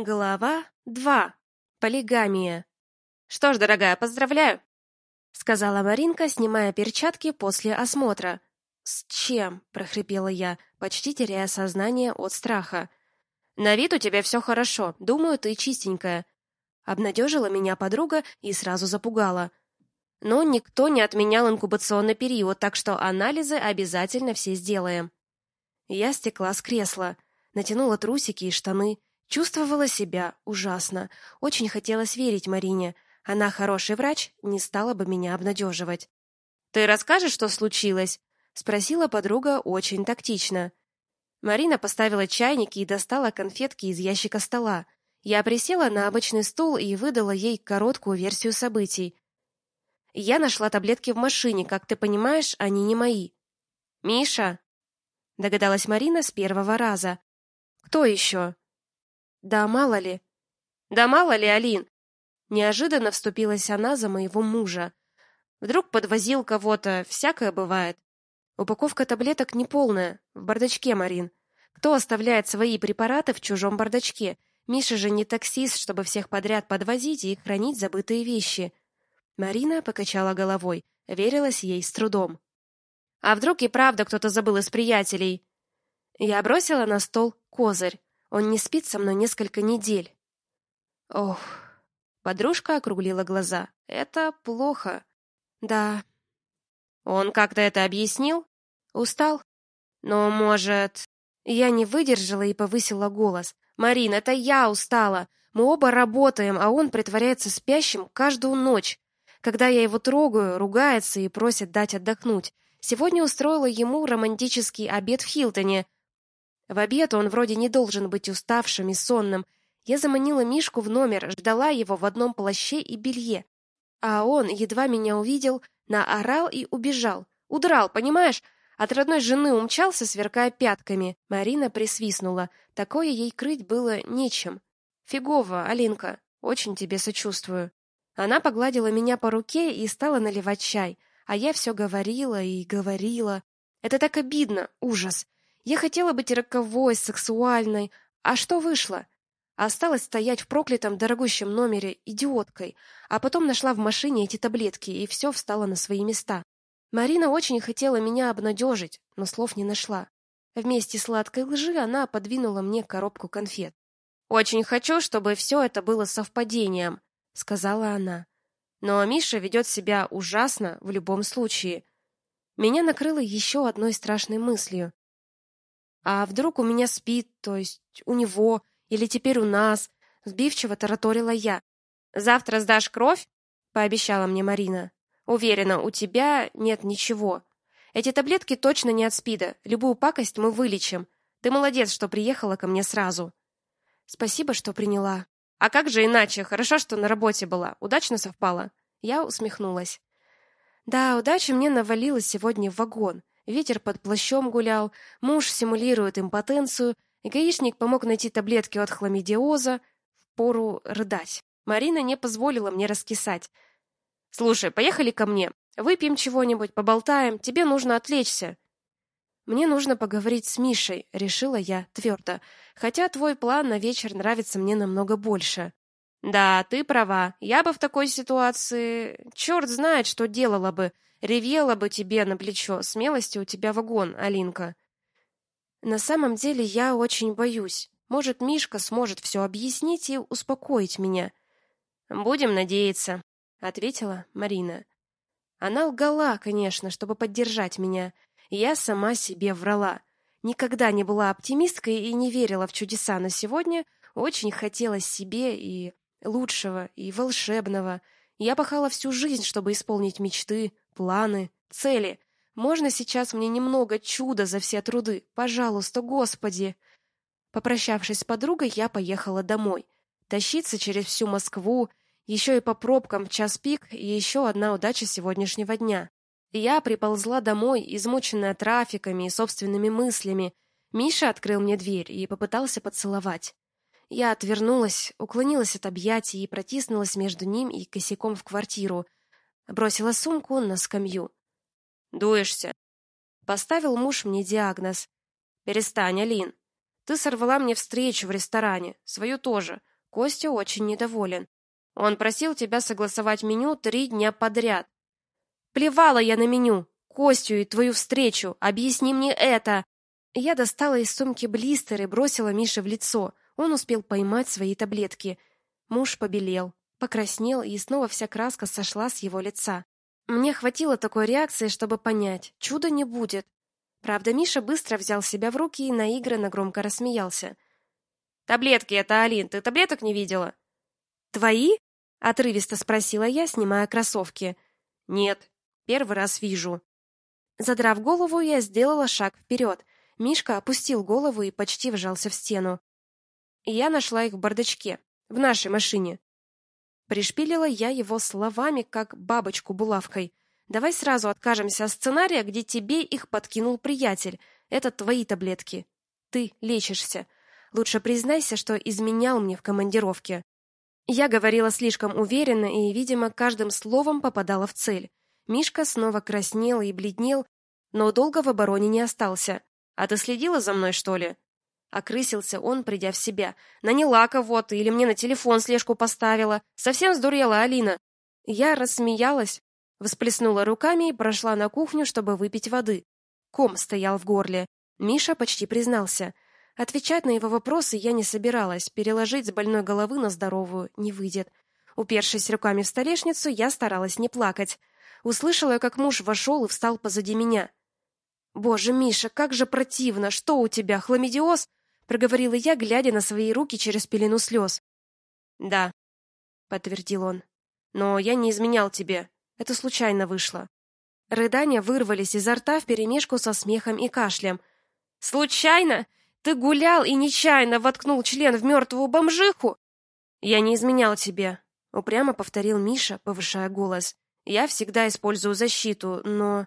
Глава 2. Полигамия. «Что ж, дорогая, поздравляю!» — сказала Маринка, снимая перчатки после осмотра. «С чем?» — прохрипела я, почти теряя сознание от страха. «На вид у тебя все хорошо. Думаю, ты чистенькая». Обнадежила меня подруга и сразу запугала. Но никто не отменял инкубационный период, так что анализы обязательно все сделаем. Я стекла с кресла, натянула трусики и штаны, Чувствовала себя ужасно. Очень хотелось верить Марине. Она хороший врач, не стала бы меня обнадеживать. «Ты расскажешь, что случилось?» — спросила подруга очень тактично. Марина поставила чайники и достала конфетки из ящика стола. Я присела на обычный стул и выдала ей короткую версию событий. Я нашла таблетки в машине, как ты понимаешь, они не мои. Миша, догадалась Марина с первого раза. Кто еще?» Да мало ли. Да мало ли, Алин. Неожиданно вступилась она за моего мужа. Вдруг подвозил кого-то, всякое бывает. Упаковка таблеток неполная, в бардачке, Марин. Кто оставляет свои препараты в чужом бардачке? Миша же не таксист, чтобы всех подряд подвозить и хранить забытые вещи. Марина покачала головой, верилась ей с трудом. А вдруг и правда кто-то забыл из приятелей? Я бросила на стол козырь. Он не спит со мной несколько недель. Ох. Подружка округлила глаза. Это плохо. Да. Он как-то это объяснил? Устал? Но, может, я не выдержала и повысила голос. Марин, это я устала. Мы оба работаем, а он притворяется спящим каждую ночь. Когда я его трогаю, ругается и просит дать отдохнуть. Сегодня устроила ему романтический обед в Хилтоне. В обед он вроде не должен быть уставшим и сонным. Я заманила Мишку в номер, ждала его в одном плаще и белье. А он, едва меня увидел, наорал и убежал. Удрал, понимаешь? От родной жены умчался, сверкая пятками. Марина присвистнула. Такое ей крыть было нечем. Фигово, Алинка. Очень тебе сочувствую. Она погладила меня по руке и стала наливать чай, а я все говорила и говорила. Это так обидно, ужас. Я хотела быть роковой, сексуальной, а что вышло? Осталось стоять в проклятом дорогущем номере идиоткой, а потом нашла в машине эти таблетки, и все встало на свои места. Марина очень хотела меня обнадежить, но слов не нашла. Вместе сладкой лжи она подвинула мне коробку конфет. «Очень хочу, чтобы все это было совпадением», — сказала она. «Но Миша ведет себя ужасно в любом случае». Меня накрыло еще одной страшной мыслью. А вдруг у меня спит, то есть у него, или теперь у нас? Сбивчиво тараторила я. Завтра сдашь кровь? Пообещала мне Марина. Уверена, у тебя нет ничего. Эти таблетки точно не от СПИДа. Любую пакость мы вылечим. Ты молодец, что приехала ко мне сразу. Спасибо, что приняла. А как же иначе? Хорошо, что на работе была. Удачно совпало. Я усмехнулась. Да, удача мне навалилась сегодня в вагон. Ветер под плащом гулял, муж симулирует импотенцию, и гаишник помог найти таблетки от хламидиоза. Впору рыдать. Марина не позволила мне раскисать. «Слушай, поехали ко мне. Выпьем чего-нибудь, поболтаем. Тебе нужно отвлечься». «Мне нужно поговорить с Мишей», — решила я твердо. «Хотя твой план на вечер нравится мне намного больше». «Да, ты права. Я бы в такой ситуации... Черт знает, что делала бы. Ревела бы тебе на плечо. Смелости у тебя вагон, Алинка. На самом деле я очень боюсь. Может, Мишка сможет все объяснить и успокоить меня. Будем надеяться, ответила Марина. Она лгала, конечно, чтобы поддержать меня. Я сама себе врала. Никогда не была оптимисткой и не верила в чудеса, но сегодня очень хотелось себе и лучшего, и волшебного. Я пахала всю жизнь, чтобы исполнить мечты, планы, цели. Можно сейчас мне немного чуда за все труды? Пожалуйста, Господи. Попрощавшись с подругой, я поехала домой. Тащиться через всю Москву, еще и по пробкам в час пик, и еще одна удача сегодняшнего дня. Я приползла домой, измученная трафиками и собственными мыслями. Миша открыл мне дверь и попытался поцеловать. Я отвернулась, уклонилась от объятий и протиснулась между ним и косяком в квартиру — Бросила сумку на скамью. «Дуешься?» Поставил муж мне диагноз. «Перестань, Алин. Ты сорвала мне встречу в ресторане, свою тоже. Костя очень недоволен. Он просил тебя согласовать меню три дня подряд. Плевала я на меню, Костю и твою встречу. Объясни мне это. Я достала из сумки блистер и бросила Мише в лицо. Он успел поймать свои таблетки. Муж побелел, покраснел, и снова вся краска сошла с его лица. Мне хватило такой реакции, чтобы понять, чуда не будет. Правда, Миша быстро взял себя в руки и наигранно громко рассмеялся. Таблетки это, Алин, ты таблеток не видела? Твои? отрывисто спросила я, снимая кроссовки. Нет, первый раз вижу. Задрав голову, я сделала шаг вперед. Мишка опустил голову и почти вжался в стену. Я нашла их в бардачке, в нашей машине. Пришпилила я его словами, как бабочку булавкой. Давай сразу откажемся от сценария, где тебе их подкинул приятель. Это твои таблетки. Ты лечишься. Лучше признайся, что изменял мне в командировке. Я говорила слишком уверенно и, видимо, каждым словом попадала в цель. Мишка снова краснел и бледнел, но долго в обороне не остался. А ты следила за мной, что ли? Окрысился он, придя в себя. Наняла кого-то или мне на телефон слежку поставила. Совсем сдурела Алина. Я рассмеялась, Всплеснула руками и прошла на кухню, чтобы выпить воды. Ком стоял в горле. Миша почти признался. Отвечать на его вопросы я не собиралась, переложить с больной головы на здоровую не выйдет. Упершись руками в столешницу, я старалась не плакать. Услышала, как муж вошел и встал позади меня. «Боже, Миша, как же противно! Что у тебя, хламидиоз?» Проговорила я, глядя на свои руки через пелену слез. «Да», — подтвердил он. «Но я не изменял тебе. Это случайно вышло. Рыдания вырвались изо рта вперемешку со смехом и кашлем. Случайно? Ты гулял и нечаянно воткнул член в мертвую бомжиху? Я не изменял тебе, упрямо повторил Миша, повышая голос. Я всегда использую защиту, но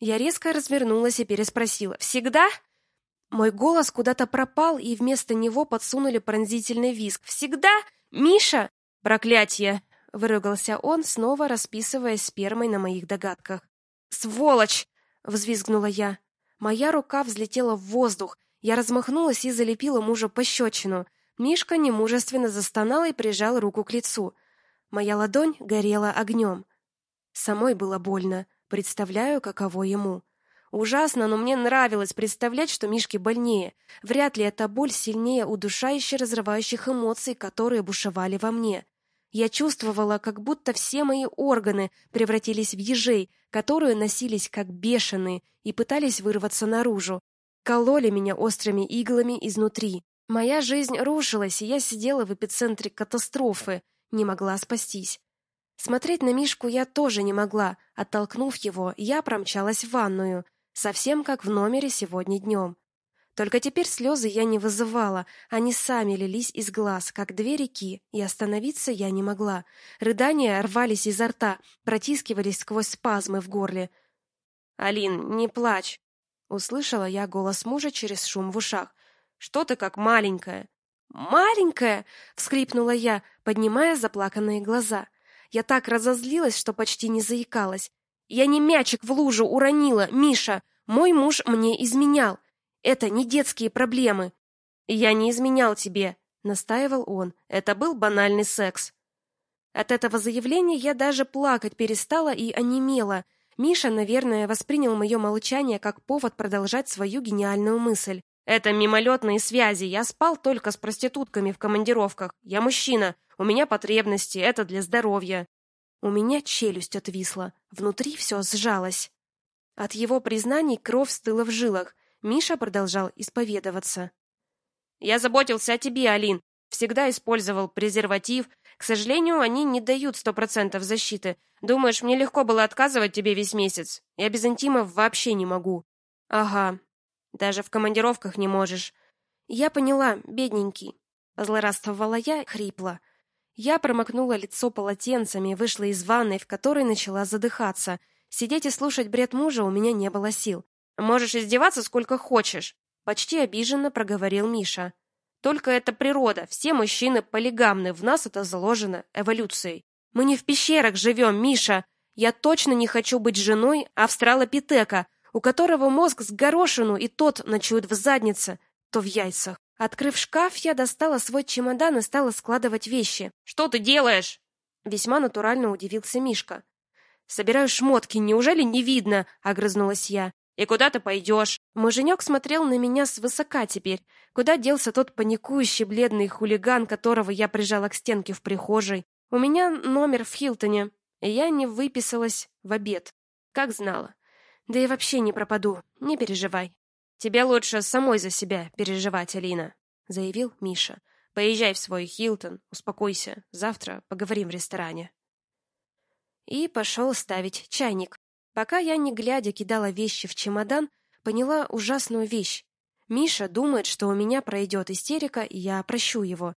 Я резко развернулась и переспросила: "Всегда?" Мой голос куда-то пропал, и вместо него подсунули пронзительный визг. "Всегда? Миша? Проклятье! выругался он, снова расписываясь спермой на моих догадках. Сволочь, взвизгнула я. Моя рука взлетела в воздух. Я размахнулась и залепила мужа пощечину. Мишка немужественно застонал и прижал руку к лицу. Моя ладонь горела огнем. Самой было больно, представляю, каково ему. Ужасно, но мне нравилось представлять, что Мишке больнее. Вряд ли эта боль сильнее удушающе разрывающих эмоций, которые бушевали во мне. Я чувствовала, как будто все мои органы превратились в ежей, которые носились как бешеные и пытались вырваться наружу. Кололи меня острыми иглами изнутри. Моя жизнь рушилась, и я сидела в эпицентре катастрофы, не могла спастись. Смотреть на Мишку я тоже не могла. Оттолкнув его, я промчалась в ванную, совсем как в номере сегодня днем. Только теперь слезы я не вызывала, они сами лились из глаз, как две реки, и остановиться я не могла. Рыдания рвались изо рта, протискивались сквозь спазмы в горле. Алин, не плачь, услышала я голос мужа через шум в ушах. Что ты как маленькая? Маленькая, всхлипнула я, поднимая заплаканные глаза. Я так разозлилась, что почти не заикалась. Я не мячик в лужу уронила, Миша. Мой муж мне изменял. Это не детские проблемы. Я не изменял тебе, настаивал он. Это был банальный секс. От этого заявления я даже плакать перестала и онемела. Миша, наверное, воспринял мое молчание как повод продолжать свою гениальную мысль. Это мимолетные связи. Я спал только с проститутками в командировках. Я мужчина. У меня потребности, это для здоровья. У меня челюсть отвисла, внутри все сжалось. От его признаний кровь стыла в жилах. Миша продолжал исповедоваться. Я заботился о тебе, Алин. Всегда использовал презерватив. К сожалению, они не дают сто процентов защиты. Думаешь, мне легко было отказывать тебе весь месяц? Я без интима вообще не могу. Ага. Даже в командировках не можешь. Я поняла, бедненький. Злорадствовала я, хрипло. Я промокнула лицо полотенцами, вышла из ванной, в которой начала задыхаться. Сидеть и слушать бред мужа у меня не было сил. Можешь издеваться сколько хочешь, почти обиженно проговорил Миша. Только это природа, все мужчины полигамны, в нас это заложено эволюцией. Мы не в пещерах живем, Миша. Я точно не хочу быть женой австралопитека, у которого мозг с горошину и тот ночует в заднице. то в яйцах. Открыв шкаф, я достала свой чемодан и стала складывать вещи. «Что ты делаешь?» Весьма натурально удивился Мишка. «Собираю шмотки, неужели не видно?» — огрызнулась я. «И куда ты пойдешь?» Муженек смотрел на меня свысока теперь. Куда делся тот паникующий бледный хулиган, которого я прижала к стенке в прихожей? У меня номер в Хилтоне, и я не выписалась в обед. Как знала. Да и вообще не пропаду, не переживай. Тебе лучше самой за себя переживать, Алина, заявил Миша. Поезжай в свой Хилтон, успокойся. Завтра поговорим в ресторане. И пошел ставить чайник. Пока я, не глядя, кидала вещи в чемодан, поняла ужасную вещь. Миша думает, что у меня пройдет истерика, и я прощу его.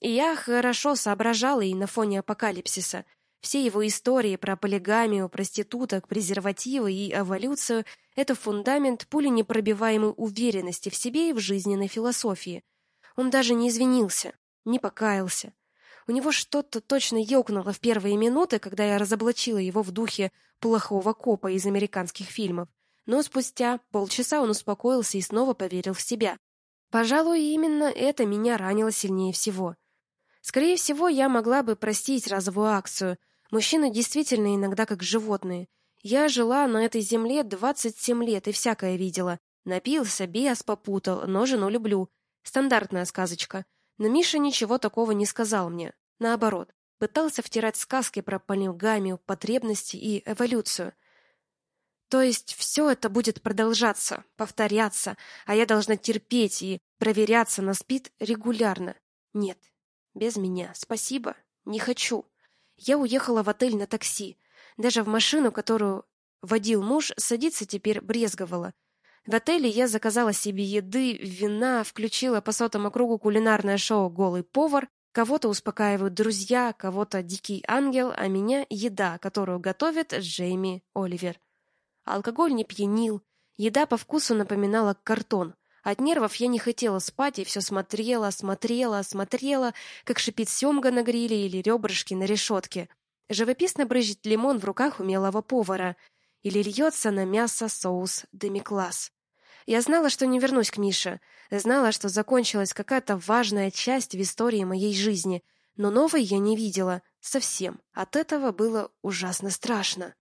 И я хорошо соображала и на фоне апокалипсиса. Все его истории про полигамию, проституток, презервативы и эволюцию — это фундамент пуленепробиваемой уверенности в себе и в жизненной философии. Он даже не извинился, не покаялся. У него что-то точно ёкнуло в первые минуты, когда я разоблачила его в духе плохого копа из американских фильмов. Но спустя полчаса он успокоился и снова поверил в себя. Пожалуй, именно это меня ранило сильнее всего. Скорее всего, я могла бы простить разовую акцию — Мужчины действительно иногда как животные. Я жила на этой земле 27 лет и всякое видела. Напился, бес попутал, но жену люблю. Стандартная сказочка. Но Миша ничего такого не сказал мне. Наоборот, пытался втирать сказки про полигамию, потребности и эволюцию. То есть все это будет продолжаться, повторяться, а я должна терпеть и проверяться на спид регулярно. Нет, без меня. Спасибо. Не хочу. Я уехала в отель на такси. Даже в машину, которую водил муж, садиться теперь брезговала. В отеле я заказала себе еды, вина, включила по сотому кругу кулинарное шоу «Голый повар». Кого-то успокаивают друзья, кого-то дикий ангел, а меня — еда, которую готовит Джейми Оливер. Алкоголь не пьянил, еда по вкусу напоминала картон. От нервов я не хотела спать и все смотрела, смотрела, смотрела, как шипит семга на гриле или ребрышки на решетке. Живописно брызжет лимон в руках умелого повара. Или льется на мясо соус демикласс. Я знала, что не вернусь к Мише. Знала, что закончилась какая-то важная часть в истории моей жизни. Но новой я не видела. Совсем. От этого было ужасно страшно.